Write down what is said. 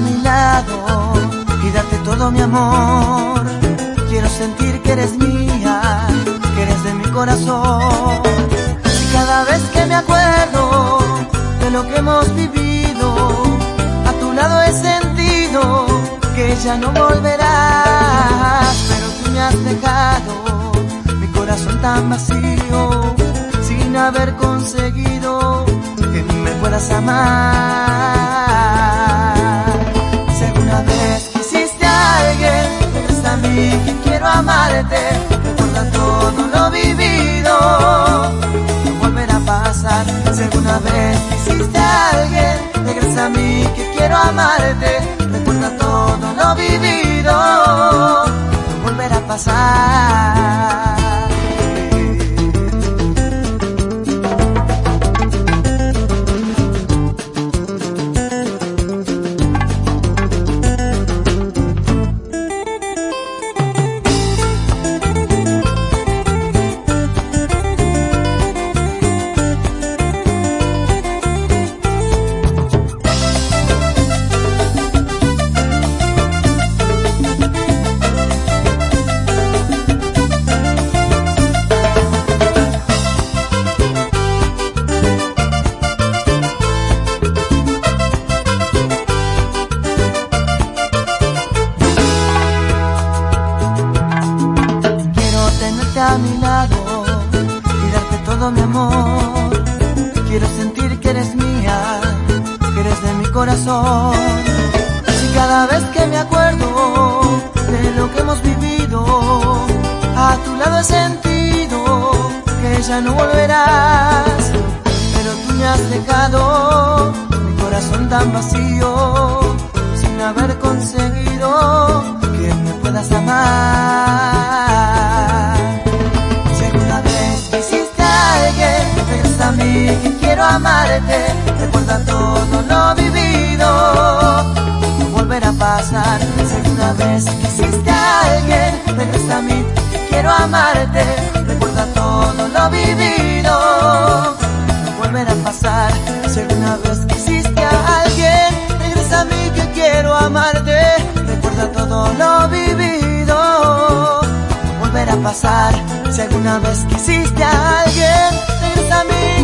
mi lado y darte todo mi amor. Quiero sentir que eres mía, que eres de mi corazón. Y cada vez que me acuerdo de lo que hemos vivido, a tu lado he sentido que ya no volverás. Pero tú me has dejado mi corazón tan vacío, sin haber conseguido. Quiero amarte, recuerda todo lo vivido, no volverá a pasar. Si alguna vez quisiste a alguien, regresa a mí que quiero amarte, recuerda todo lo vivido, Y cada vez que me acuerdo de lo que hemos vivido, a tu lado he sentido que ya no volverás. Pero tú me has dejado mi corazón tan vacío, sin haber conseguido que me puedas amar. Si alguna vez quisiste a alguien, regresa a mí que quiero amarte. Recuerda todo lo vivido, quiero amarte. Recuerda todo lo vivido, no volverá a pasar. Si alguna vez quisiste a alguien, regresa a mí que quiero amarte. Recuerda todo lo vivido, no volverá a pasar. Si alguna vez quisiste a alguien, regresa a mí